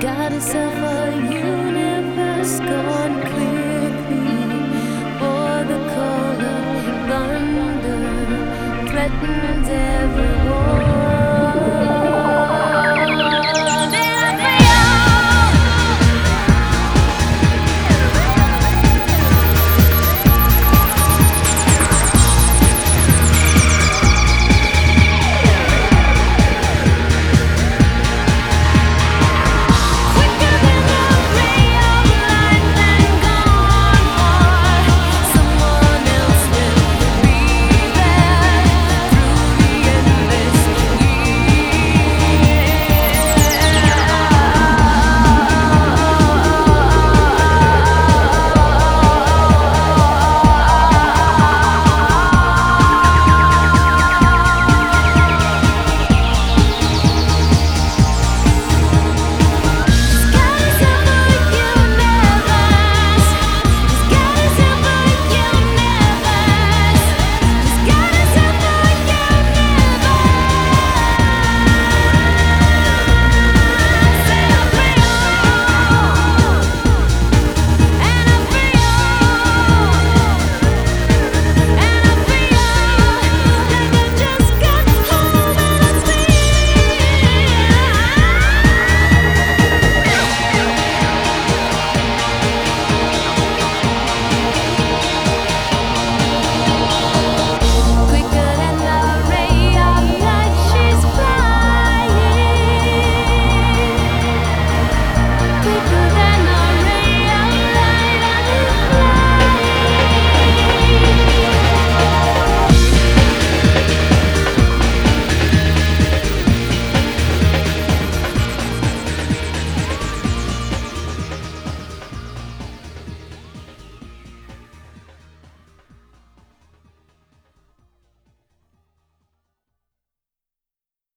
got herself a